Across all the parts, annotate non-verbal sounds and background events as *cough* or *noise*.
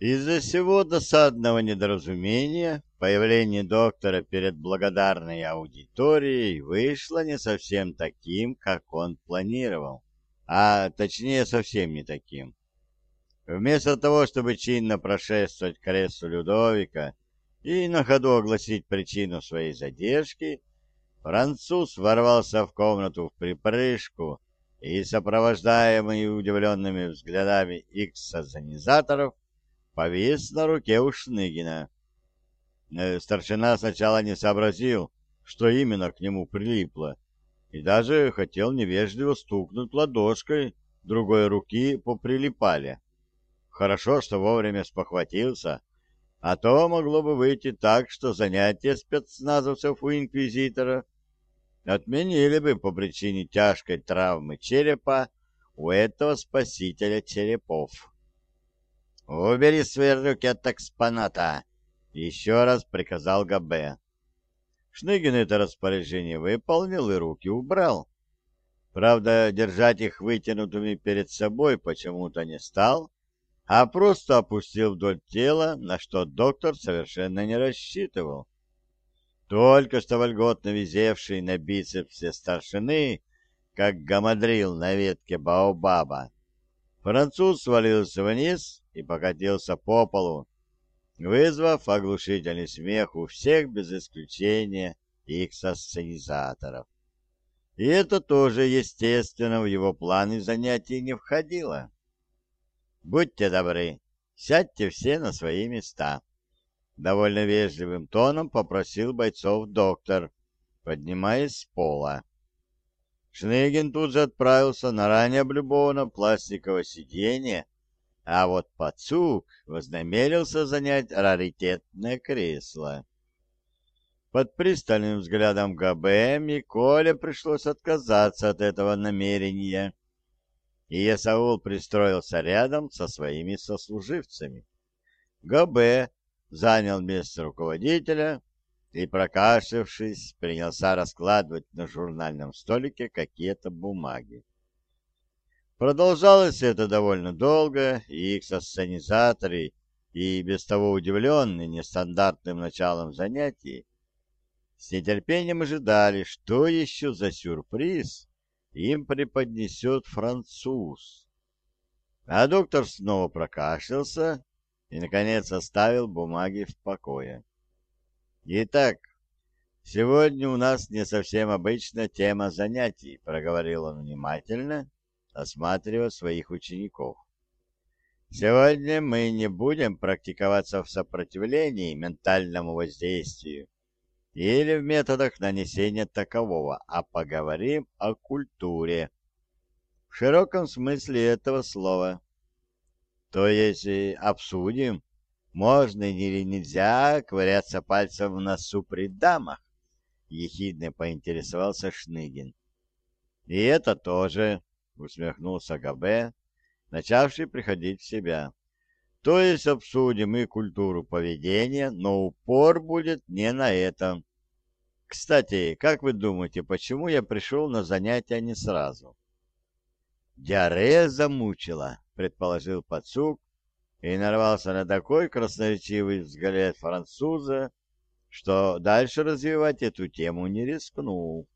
Из-за всего досадного недоразумения появление доктора перед благодарной аудиторией вышло не совсем таким, как он планировал, а точнее совсем не таким. Вместо того, чтобы чинно прошествовать к креслу Людовика и на ходу огласить причину своей задержки, француз ворвался в комнату в припрыжку и, сопровождаемый удивленными взглядами икс-организаторов, повис на руке у Шныгина. Э, старшина сначала не сообразил, что именно к нему прилипло, и даже хотел невежливо стукнуть ладошкой другой руки по прилипале. Хорошо, что вовремя спохватился, а то могло бы выйти так, что занятия спецназовцев у инквизитора отменили бы по причине тяжкой травмы черепа у этого спасителя черепов. «Убери свои руки от экспоната!» — еще раз приказал Габе. Шныгин это распоряжение выполнил и руки убрал. Правда, держать их вытянутыми перед собой почему-то не стал, а просто опустил вдоль тела, на что доктор совершенно не рассчитывал. Только что вольготно визевший на бицепсе старшины, как гамадрил на ветке баобаба, француз свалился вниз и покатился по полу, вызвав оглушительный смех у всех без исключения их сосценизаторов. И это тоже, естественно, в его планы занятий не входило. «Будьте добры, сядьте все на свои места», — довольно вежливым тоном попросил бойцов доктор, поднимаясь с пола. Шныгин тут же отправился на ранее облюбованное пластиковое сиденье, а вот Пацук вознамерился занять раритетное кресло. Под пристальным взглядом ГБ Миколе пришлось отказаться от этого намерения, и Ясаул пристроился рядом со своими сослуживцами. ГБ занял место руководителя и, прокашлявшись, принялся раскладывать на журнальном столике какие-то бумаги. Продолжалось это довольно долго, и их сценизаторы, и без того удивленные нестандартным началом занятий, с нетерпением ожидали, что еще за сюрприз им преподнесет француз. А доктор снова прокашлялся и, наконец, оставил бумаги в покое. Итак, сегодня у нас не совсем обычная тема занятий, проговорил он внимательно осматривая своих учеников. Сегодня мы не будем практиковаться в сопротивлении ментальному воздействию или в методах нанесения такового, а поговорим о культуре в широком смысле этого слова. То есть обсудим, можно или нельзя ковыряться пальцем в носу при дамах, ехидно поинтересовался Шныгин. И это тоже, усмехнулся Габе, начавший приходить в себя. То есть обсудим и культуру поведения, но упор будет не на этом. Кстати, как вы думаете, почему я пришел на занятия не сразу? Диарея замучила, предположил Пацук, и нарвался на такой красноречивый взгляд француза, что дальше развивать эту тему не рискнул.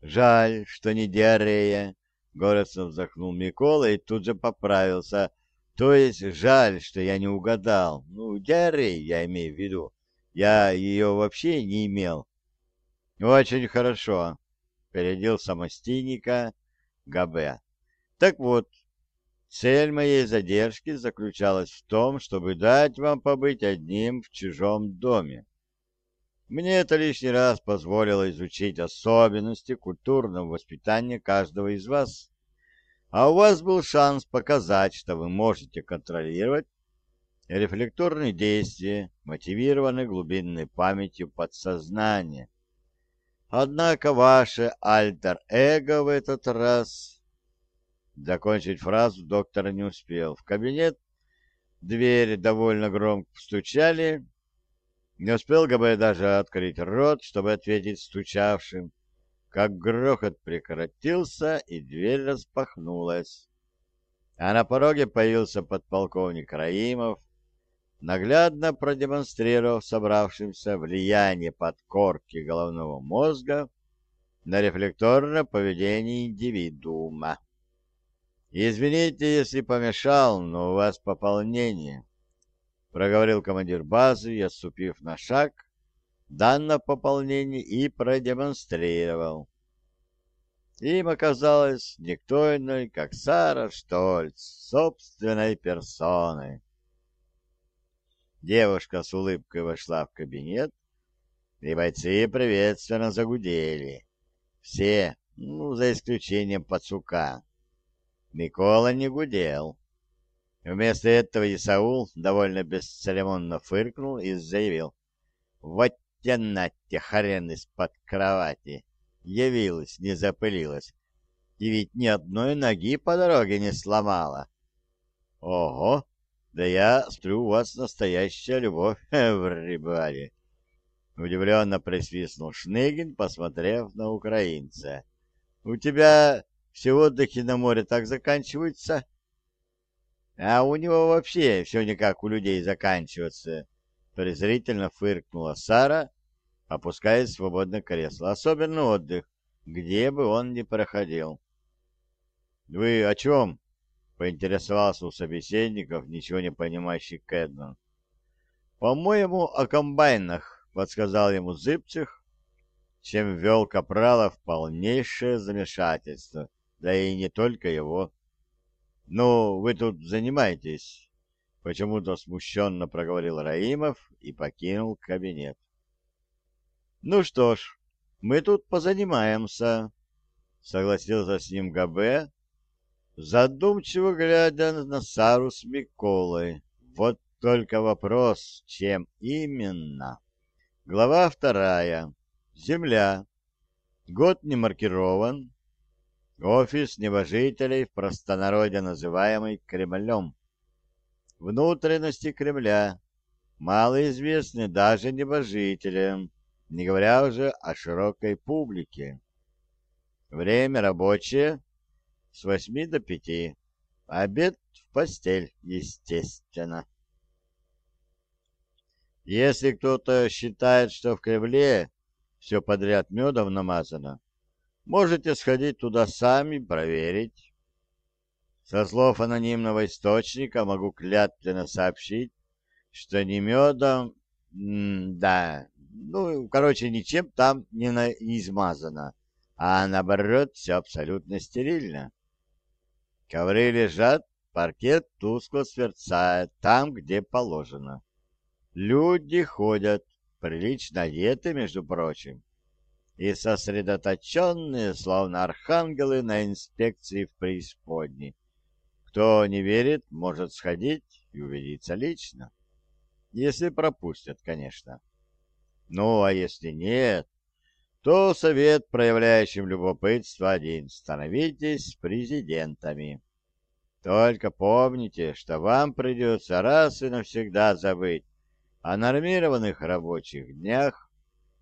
Жаль, что не диарея, Горестно вздохнул Микола и тут же поправился. То есть жаль, что я не угадал. Ну, диарея я имею в виду. Я ее вообще не имел. Очень хорошо, передел самостийника Габе. Так вот, цель моей задержки заключалась в том, чтобы дать вам побыть одним в чужом доме. Мне это лишний раз позволило изучить особенности культурного воспитания каждого из вас, а у вас был шанс показать, что вы можете контролировать рефлекторные действия, мотивированные глубинной памятью подсознания. Однако ваше альтер-эго в этот раз... Закончить фразу доктор не успел. В кабинет двери довольно громко стучали, не успел ГБ даже открыть рот, чтобы ответить стучавшим, как грохот прекратился, и дверь распахнулась. а на пороге появился подполковник Раимов, наглядно продемонстрировав собравшимся влияние подкорки головного мозга на рефлекторное поведение индивидуума. «Извините, если помешал, но у вас пополнение», — проговорил командир базы и, отступив на шаг, данное пополнение и продемонстрировал. Им оказалось никто иной, как Сара Штольц, собственной персоной. Девушка с улыбкой вошла в кабинет, и бойцы приветственно загудели. Все, ну, за исключением пацука. Микола не гудел. Вместо этого Исаул довольно бесцеремонно фыркнул и заявил. «Вот тянать-те хрен из-под кровати!» Явилась, не запылилась. И ведь ни одной ноги по дороге не сломала. Ого! Да я смотрю, у вас настоящая любовь *laughs* в рыбаре. Удивленно присвистнул Шныгин, посмотрев на украинца. У тебя все отдыхи на море так заканчиваются? А у него вообще все никак у людей заканчивается. Презрительно фыркнула Сара, опускаясь в свободное кресло. Особенно отдых, где бы он ни проходил. «Вы о чем?» — поинтересовался у собеседников, ничего не понимающий Кэдман. «По-моему, о комбайнах», — подсказал ему Зыбчих, чем ввел Капрала в полнейшее замешательство, да и не только его. «Ну, вы тут занимаетесь», — почему-то смущенно проговорил Раимов и покинул кабинет. «Ну что ж, мы тут позанимаемся», — согласился с ним ГБ, задумчиво глядя на Сару с Миколой. Вот только вопрос, чем именно. Глава вторая. Земля. Год не маркирован. Офис небожителей в простонародье называемый Кремлем. Внутренности Кремля малоизвестны даже небожителям не говоря уже о широкой публике. Время рабочее с восьми до пяти. Обед в постель, естественно. Если кто-то считает, что в Кремле все подряд медом намазано, можете сходить туда сами проверить. Со слов анонимного источника могу клятвенно сообщить, что не медом, да, ну, короче, ничем там не, на, не измазано, а наоборот, все абсолютно стерильно. Ковры лежат, паркет тускло сверцает там, где положено. Люди ходят, прилично одеты, между прочим, и сосредоточенные, словно архангелы на инспекции в преисподней. Кто не верит, может сходить и убедиться лично. Если пропустят, конечно. Ну, а если нет, то совет, проявляющим любопытство, один. Становитесь президентами. Только помните, что вам придется раз и навсегда забыть о нормированных рабочих днях,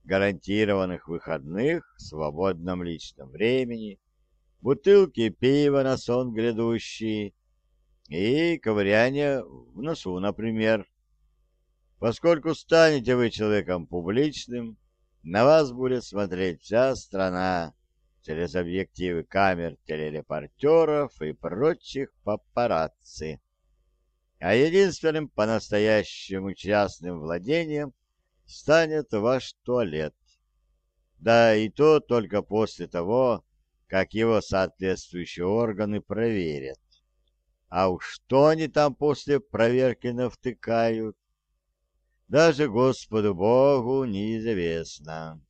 гарантированных выходных, свободном личном времени, бутылке пива на сон грядущий и ковыряние в носу, например. Поскольку станете вы человеком публичным, на вас будет смотреть вся страна через объективы камер телерепортеров и прочих папарацци. А единственным по-настоящему частным владением станет ваш туалет. Да и то только после того, как его соответствующие органы проверят. А уж что они там после проверки навтыкают, даже Господу Богу неизвестно.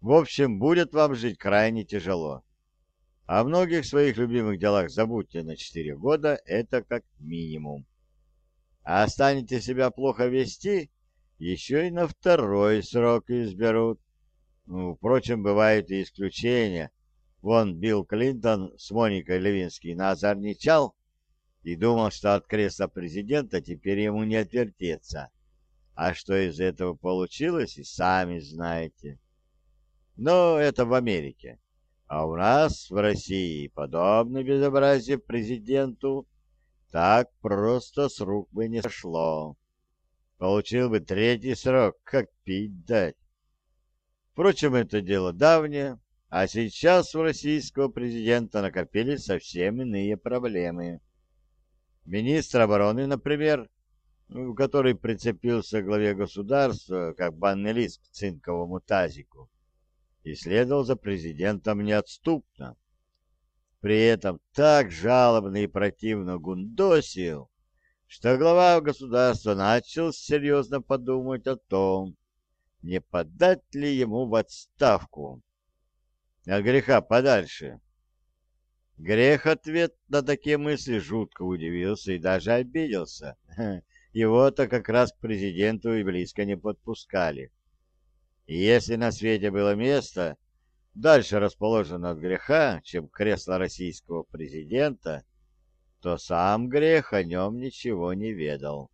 В общем, будет вам жить крайне тяжело. О многих своих любимых делах забудьте на четыре года, это как минимум. А станете себя плохо вести, еще и на второй срок изберут. Ну, впрочем, бывают и исключения. Вон Билл Клинтон с Моникой Левинский наозорничал и думал, что от кресла президента теперь ему не отвертеться. А что из этого получилось, и сами знаете. Но это в Америке. А у нас в России подобное безобразие президенту так просто с рук бы не сошло. Получил бы третий срок, как пить дать. Впрочем, это дело давнее, а сейчас у российского президента накопились совсем иные проблемы. Министр обороны, например, который прицепился к главе государства, как банный лист к цинковому тазику, и следовал за президентом неотступно. При этом так жалобно и противно гундосил, что глава государства начал серьезно подумать о том, не подать ли ему в отставку. От греха подальше. Грех ответ на такие мысли жутко удивился и даже обиделся. *laughs* Его-то как раз к президенту и близко не подпускали. И если на свете было место, дальше расположено от греха, чем кресло российского президента, то сам грех о нем ничего не ведал.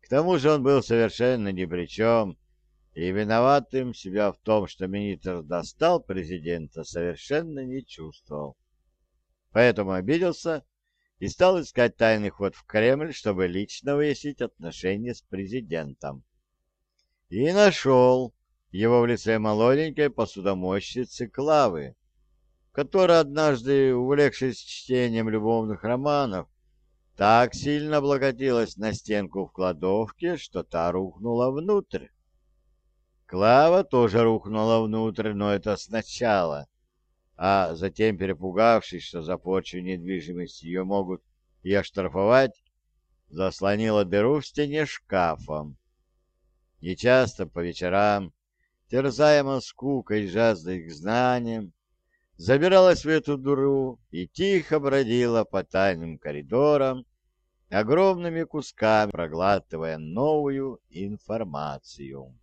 К тому же он был совершенно ни при чем, и виноватым себя в том, что министр достал президента, совершенно не чувствовал. Поэтому обиделся и стал искать тайный ход в Кремль, чтобы лично выяснить отношения с президентом. И нашел его в лице молоденькой посудомойщицы Клавы, которая однажды, увлекшись чтением любовных романов, так сильно облокотилась на стенку в кладовке, что та рухнула внутрь. Клава тоже рухнула внутрь, но это сначала а затем, перепугавшись, что за порчу недвижимости ее могут и оштрафовать, заслонила дыру в стене шкафом. Нечасто по вечерам, терзаемо скукой и жаждой к знаниям, забиралась в эту дыру и тихо бродила по тайным коридорам, огромными кусками проглатывая новую информацию.